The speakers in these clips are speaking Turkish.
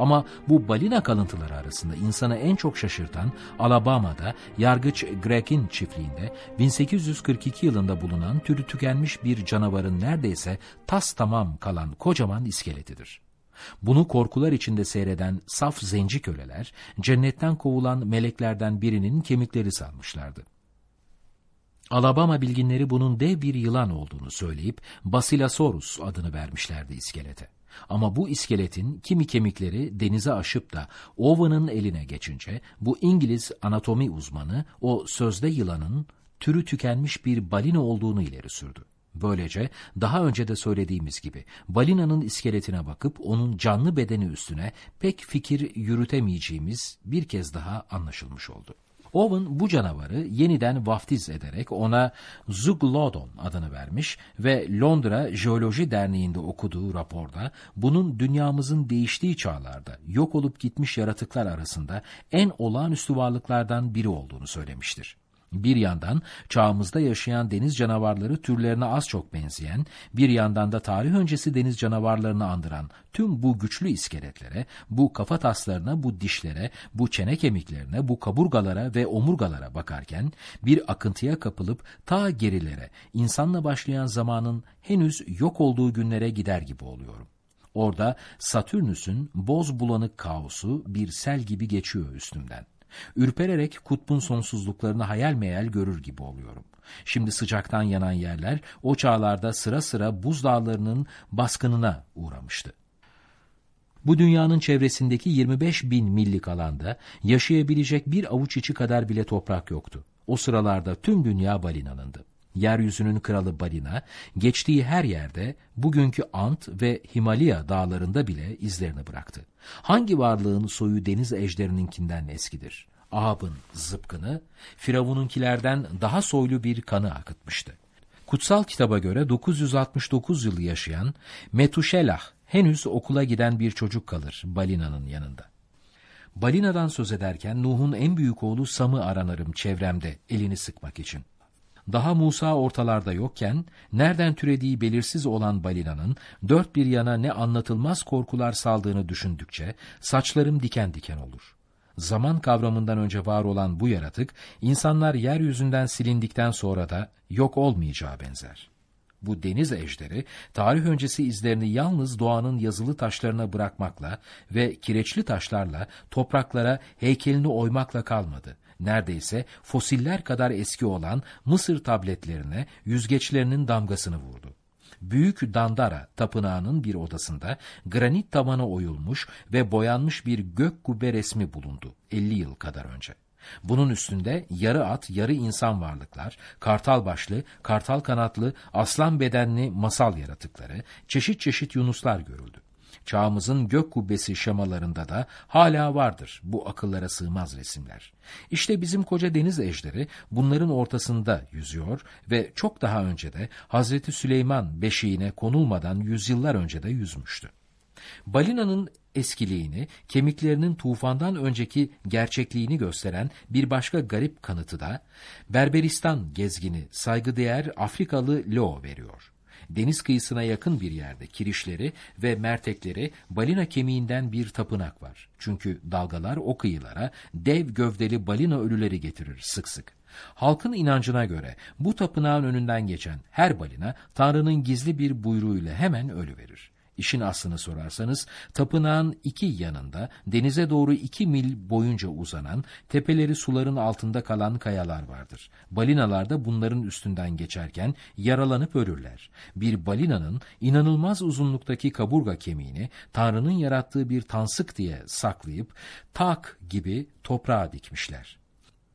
Ama bu balina kalıntıları arasında insanı en çok şaşırtan Alabama'da yargıç Greg'in çiftliğinde 1842 yılında bulunan türü tükenmiş bir canavarın neredeyse tas tamam kalan kocaman iskeletidir. Bunu korkular içinde seyreden saf zenci köleler, cennetten kovulan meleklerden birinin kemikleri sanmışlardı. Alabama bilginleri bunun dev bir yılan olduğunu söyleyip Basilosaurus adını vermişlerdi iskelete. Ama bu iskeletin kimi kemikleri denize aşıp da Owen'ın eline geçince bu İngiliz anatomi uzmanı o sözde yılanın türü tükenmiş bir balina olduğunu ileri sürdü. Böylece daha önce de söylediğimiz gibi balinanın iskeletine bakıp onun canlı bedeni üstüne pek fikir yürütemeyeceğimiz bir kez daha anlaşılmış oldu. Owen bu canavarı yeniden vaftiz ederek ona Zuglodon adını vermiş ve Londra Jeoloji Derneği'nde okuduğu raporda bunun dünyamızın değiştiği çağlarda yok olup gitmiş yaratıklar arasında en olağanüstü varlıklardan biri olduğunu söylemiştir. Bir yandan çağımızda yaşayan deniz canavarları türlerine az çok benzeyen, bir yandan da tarih öncesi deniz canavarlarını andıran tüm bu güçlü iskeletlere, bu kafa taslarına, bu dişlere, bu çene kemiklerine, bu kaburgalara ve omurgalara bakarken bir akıntıya kapılıp ta gerilere, insanla başlayan zamanın henüz yok olduğu günlere gider gibi oluyorum. Orada Satürnüs'ün boz bulanık kaosu bir sel gibi geçiyor üstümden. Ürpererek kutbun sonsuzluklarını hayal meyal görür gibi oluyorum. Şimdi sıcaktan yanan yerler o çağlarda sıra sıra buz dağlarının baskınına uğramıştı. Bu dünyanın çevresindeki 25 bin millik alanda yaşayabilecek bir avuç içi kadar bile toprak yoktu. O sıralarda tüm dünya balinanındı. Yeryüzünün kralı balina, geçtiği her yerde bugünkü Ant ve Himalaya dağlarında bile izlerini bıraktı. Hangi varlığın soyu deniz ejderininkinden eskidir? Ahab'ın zıpkını, Firavun'unkilerden daha soylu bir kanı akıtmıştı. Kutsal kitaba göre 969 yıl yaşayan Metuşelah henüz okula giden bir çocuk kalır balinanın yanında. Balinadan söz ederken Nuh'un en büyük oğlu Sam'ı aranırım çevremde elini sıkmak için. Daha Musa ortalarda yokken, nereden türediği belirsiz olan balinanın dört bir yana ne anlatılmaz korkular saldığını düşündükçe saçlarım diken diken olur. Zaman kavramından önce var olan bu yaratık, insanlar yeryüzünden silindikten sonra da yok olmayacağı benzer. Bu deniz ejderi, tarih öncesi izlerini yalnız doğanın yazılı taşlarına bırakmakla ve kireçli taşlarla topraklara heykelini oymakla kalmadı neredeyse fosiller kadar eski olan Mısır tabletlerine yüzgeçlerinin damgasını vurdu. Büyük Dandara tapınağının bir odasında granit tavana oyulmuş ve boyanmış bir gök kubbe resmi bulundu 50 yıl kadar önce. Bunun üstünde yarı at, yarı insan varlıklar, kartal başlı, kartal kanatlı, aslan bedenli masal yaratıkları, çeşit çeşit yunuslar görüldü. Çağımızın gök kubbesi şemalarında da hala vardır bu akıllara sığmaz resimler. İşte bizim koca deniz ejderi bunların ortasında yüzüyor ve çok daha önce de Hazreti Süleyman beşiğine konulmadan yüzyıllar önce de yüzmüştü. Balinanın eskiliğini, kemiklerinin tufandan önceki gerçekliğini gösteren bir başka garip kanıtı da Berberistan gezgini saygıdeğer Afrikalı Lo veriyor deniz kıyısına yakın bir yerde kirişleri ve mertekleri balina kemiğinden bir tapınak var. Çünkü dalgalar o kıyılara dev gövdeli balina ölüleri getirir sık sık. Halkın inancına göre bu tapınağın önünden geçen her balina Tanrı'nın gizli bir buyruğuyla hemen ölü verir. İşin aslını sorarsanız tapınağın iki yanında denize doğru iki mil boyunca uzanan tepeleri suların altında kalan kayalar vardır. Balinalar da bunların üstünden geçerken yaralanıp ölürler. Bir balinanın inanılmaz uzunluktaki kaburga kemiğini Tanrı'nın yarattığı bir tansık diye saklayıp tak gibi toprağa dikmişler.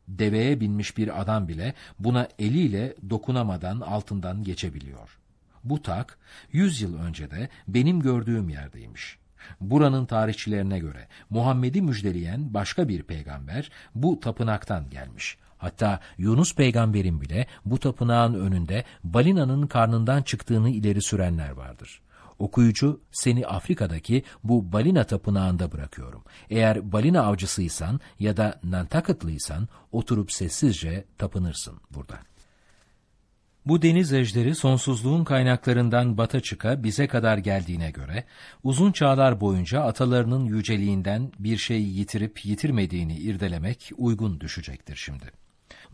Deveye binmiş bir adam bile buna eliyle dokunamadan altından geçebiliyor.'' Bu tak 100 yıl önce de benim gördüğüm yerdeymiş. Buranın tarihçilerine göre Muhammed'i müjdeleyen başka bir peygamber bu tapınaktan gelmiş. Hatta Yunus peygamberin bile bu tapınağın önünde balinanın karnından çıktığını ileri sürenler vardır. Okuyucu seni Afrika'daki bu balina tapınağında bırakıyorum. Eğer balina avcısıysan ya da Nantucketlıysan oturup sessizce tapınırsın burada.'' Bu deniz ejderi sonsuzluğun kaynaklarından bata çıka bize kadar geldiğine göre, uzun çağlar boyunca atalarının yüceliğinden bir şey yitirip yitirmediğini irdelemek uygun düşecektir şimdi.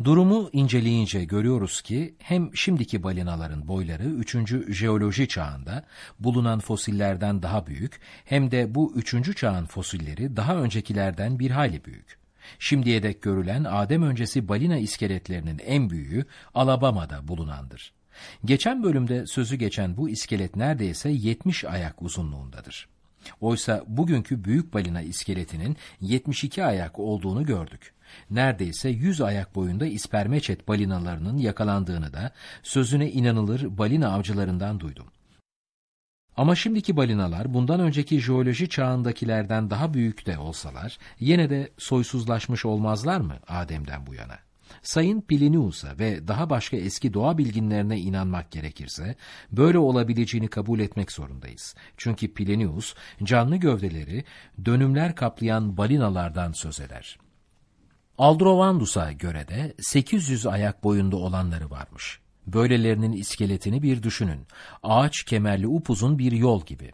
Durumu inceleyince görüyoruz ki hem şimdiki balinaların boyları 3. jeoloji çağında bulunan fosillerden daha büyük hem de bu 3. çağın fosilleri daha öncekilerden bir hayli büyük. Şimdiye dek görülen Adem öncesi balina iskeletlerinin en büyüğü Alabama'da bulunandır. Geçen bölümde sözü geçen bu iskelet neredeyse 70 ayak uzunluğundadır. Oysa bugünkü büyük balina iskeletinin 72 ayak olduğunu gördük. Neredeyse 100 ayak boyunda ispermeçet balinalarının yakalandığını da sözüne inanılır balina avcılarından duydum. Ama şimdiki balinalar bundan önceki jeoloji çağındakilerden daha büyük de olsalar yine de soysuzlaşmış olmazlar mı Adem'den bu yana? Sayın Plinius'a ve daha başka eski doğa bilginlerine inanmak gerekirse böyle olabileceğini kabul etmek zorundayız. Çünkü Plinius canlı gövdeleri dönümler kaplayan balinalardan söz eder. Aldrovandus'a göre de 800 ayak boyunda olanları varmış. Böylelerinin iskeletini bir düşünün. Ağaç kemerli upuzun bir yol gibi.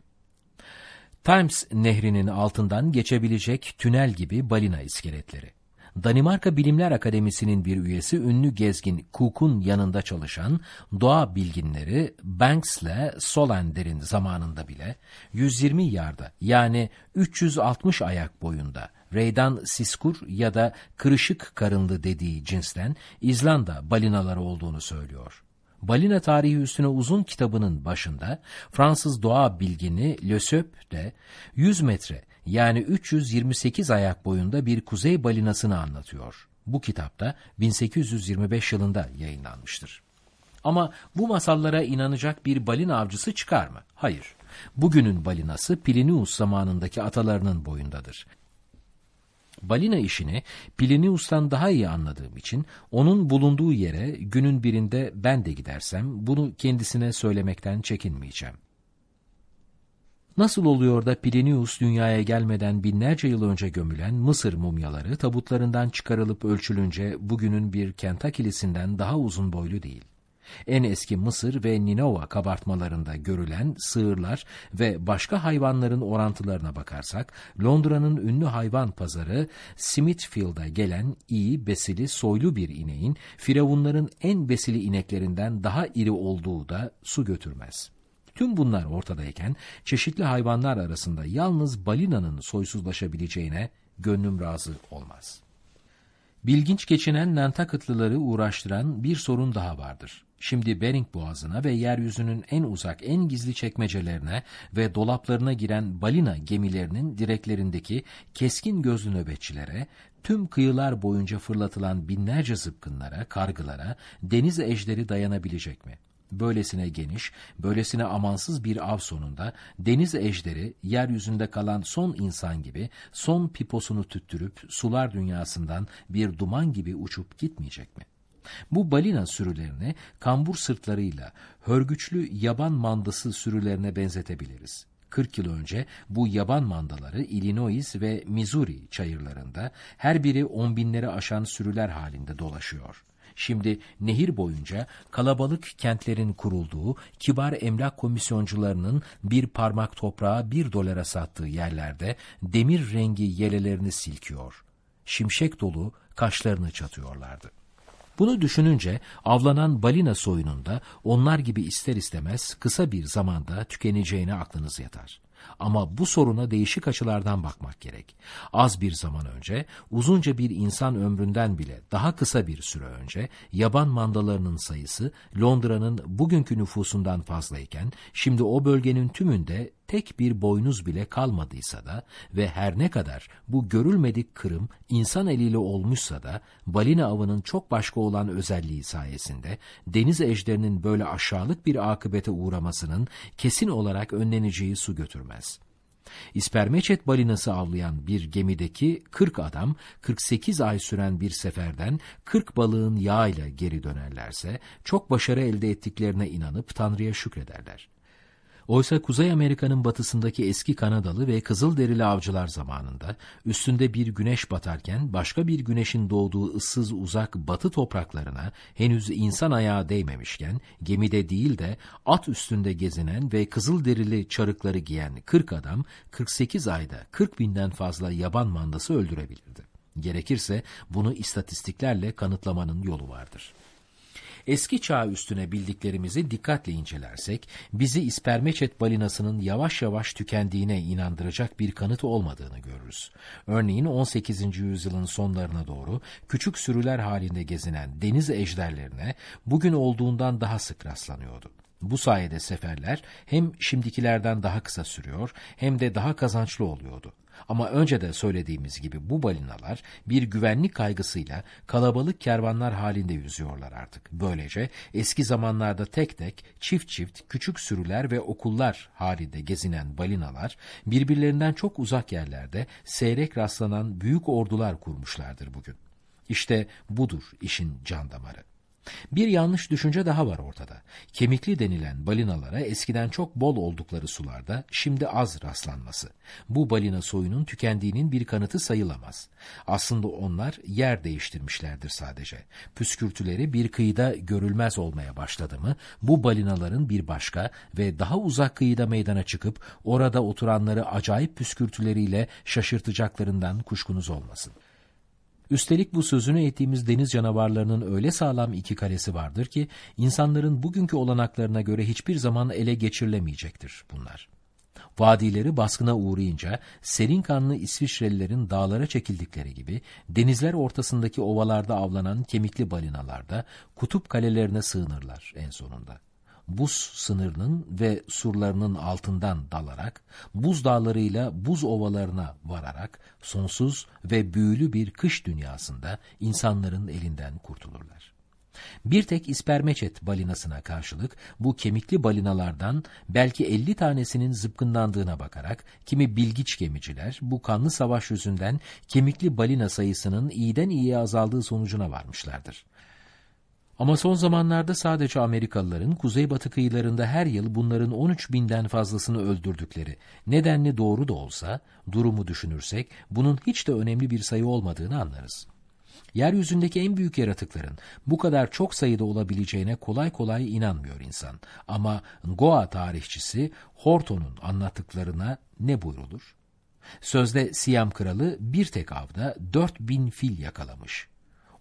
Times nehrinin altından geçebilecek tünel gibi balina iskeletleri. Danimarka Bilimler Akademisi'nin bir üyesi ünlü gezgin Cook'un yanında çalışan doğa bilginleri Banks'le Solander'in zamanında bile 120 yarda yani 360 ayak boyunda Reydan siskur ya da kırışık karınlı dediği cinsten İzlanda balinaları olduğunu söylüyor. Balina tarihi üstüne uzun kitabının başında Fransız doğa bilgini Le Söp de 100 metre yani 328 ayak boyunda bir kuzey balinasını anlatıyor. Bu kitapta 1825 yılında yayınlanmıştır. Ama bu masallara inanacak bir balina avcısı çıkar mı? Hayır. Bugünün balinası Plinius zamanındaki atalarının boyundadır. Balina işini Plinius'tan daha iyi anladığım için onun bulunduğu yere günün birinde ben de gidersem bunu kendisine söylemekten çekinmeyeceğim. Nasıl oluyor da Plinius dünyaya gelmeden binlerce yıl önce gömülen Mısır mumyaları tabutlarından çıkarılıp ölçülünce bugünün bir Kentucky'lisinden daha uzun boylu değil? En eski Mısır ve Ninova kabartmalarında görülen sığırlar ve başka hayvanların orantılarına bakarsak, Londra'nın ünlü hayvan pazarı Smithfield'a gelen iyi, besili, soylu bir ineğin firavunların en besili ineklerinden daha iri olduğu da su götürmez. Tüm bunlar ortadayken çeşitli hayvanlar arasında yalnız balinanın soysuzlaşabileceğine gönlüm razı olmaz. Bilginç geçinen Nantakıtlıları uğraştıran bir sorun daha vardır. Şimdi Bering Boğazı'na ve yeryüzünün en uzak, en gizli çekmecelerine ve dolaplarına giren balina gemilerinin direklerindeki keskin gözlü nöbetçilere, tüm kıyılar boyunca fırlatılan binlerce zıpkınlara, kargılara, deniz ejderi dayanabilecek mi? Böylesine geniş, böylesine amansız bir av sonunda deniz ejderi yeryüzünde kalan son insan gibi son piposunu tüttürüp sular dünyasından bir duman gibi uçup gitmeyecek mi? Bu balina sürülerini kambur sırtlarıyla hörgüçlü yaban mandası sürülerine benzetebiliriz. 40 yıl önce bu yaban mandaları Illinois ve Missouri çayırlarında her biri on binleri aşan sürüler halinde dolaşıyor. Şimdi nehir boyunca kalabalık kentlerin kurulduğu kibar emlak komisyoncularının bir parmak toprağa bir dolara sattığı yerlerde demir rengi yelelerini silkiyor. Şimşek dolu kaşlarını çatıyorlardı. Bunu düşününce avlanan balina soyununda onlar gibi ister istemez kısa bir zamanda tükeneceğine aklınız yatar. Ama bu soruna değişik açılardan bakmak gerek. Az bir zaman önce, uzunca bir insan ömründen bile daha kısa bir süre önce yaban mandalarının sayısı Londra'nın bugünkü nüfusundan fazlayken, şimdi o bölgenin tümünde tek bir boynuz bile kalmadıysa da ve her ne kadar bu görülmedik kırım insan eliyle olmuşsa da balina avının çok başka olan özelliği sayesinde deniz ejderinin böyle aşağılık bir akıbete uğramasının kesin olarak önleneceği su götürmez. İspermeçet balinası avlayan bir gemideki 40 adam 48 ay süren bir seferden 40 balığın yağıyla geri dönerlerse çok başarı elde ettiklerine inanıp Tanrı'ya şükrederler. Oysa Kuzey Amerika'nın batısındaki eski Kanadalı ve Kızılderili avcılar zamanında üstünde bir güneş batarken başka bir güneşin doğduğu ıssız uzak batı topraklarına henüz insan ayağı değmemişken gemide değil de at üstünde gezinen ve Kızılderili çarıkları giyen 40 adam 48 ayda 40 binden fazla yaban mandası öldürebilirdi. Gerekirse bunu istatistiklerle kanıtlamanın yolu vardır. Eski çağ üstüne bildiklerimizi dikkatle incelersek, bizi ispermeçet balinasının yavaş yavaş tükendiğine inandıracak bir kanıt olmadığını görürüz. Örneğin 18. yüzyılın sonlarına doğru küçük sürüler halinde gezinen deniz ejderlerine bugün olduğundan daha sık rastlanıyordu. Bu sayede seferler hem şimdikilerden daha kısa sürüyor hem de daha kazançlı oluyordu. Ama önce de söylediğimiz gibi bu balinalar bir güvenlik kaygısıyla kalabalık kervanlar halinde yüzüyorlar artık. Böylece eski zamanlarda tek tek, çift çift, küçük sürüler ve okullar halinde gezinen balinalar birbirlerinden çok uzak yerlerde seyrek rastlanan büyük ordular kurmuşlardır bugün. İşte budur işin can damarı. Bir yanlış düşünce daha var ortada. Kemikli denilen balinalara eskiden çok bol oldukları sularda şimdi az rastlanması. Bu balina soyunun tükendiğinin bir kanıtı sayılamaz. Aslında onlar yer değiştirmişlerdir sadece. Püskürtüleri bir kıyıda görülmez olmaya başladı mı, bu balinaların bir başka ve daha uzak kıyıda meydana çıkıp orada oturanları acayip püskürtüleriyle şaşırtacaklarından kuşkunuz olmasın. Üstelik bu sözünü ettiğimiz deniz canavarlarının öyle sağlam iki kalesi vardır ki insanların bugünkü olanaklarına göre hiçbir zaman ele geçirilemeyecektir bunlar. Vadileri baskına uğrayınca serin kanlı İsviçrelilerin dağlara çekildikleri gibi denizler ortasındaki ovalarda avlanan kemikli balinalar da kutup kalelerine sığınırlar en sonunda buz sınırının ve surlarının altından dalarak, buz dağlarıyla buz ovalarına vararak sonsuz ve büyülü bir kış dünyasında insanların elinden kurtulurlar. Bir tek ispermeçet balinasına karşılık bu kemikli balinalardan belki 50 tanesinin zıpkınlandığına bakarak kimi bilgiç gemiciler bu kanlı savaş yüzünden kemikli balina sayısının iyiden iyiye azaldığı sonucuna varmışlardır. Ama son zamanlarda sadece Amerikalıların kuzeybatı kıyılarında her yıl bunların 13 binden fazlasını öldürdükleri nedenli doğru da olsa durumu düşünürsek bunun hiç de önemli bir sayı olmadığını anlarız. Yeryüzündeki en büyük yaratıkların bu kadar çok sayıda olabileceğine kolay kolay inanmıyor insan. Ama Goa tarihçisi Horton'un anlattıklarına ne buyrulur? Sözde Siyam kralı bir tek avda 4000 fil yakalamış.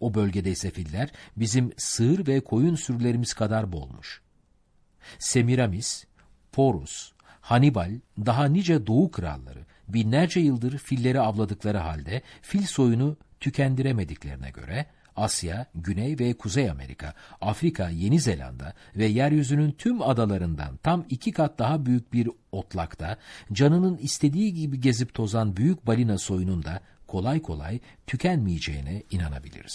O bölgede ise filler bizim sığır ve koyun sürülerimiz kadar bolmuş. Semiramis, Porus, Hannibal, daha nice doğu kralları binlerce yıldır filleri avladıkları halde fil soyunu tükendiremediklerine göre Asya, Güney ve Kuzey Amerika, Afrika, Yeni Zelanda ve yeryüzünün tüm adalarından tam iki kat daha büyük bir otlakta canının istediği gibi gezip tozan büyük balina soyunun da kolay kolay tükenmeyeceğine inanabiliriz.